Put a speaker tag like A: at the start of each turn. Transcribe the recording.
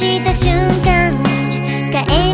A: した瞬間帰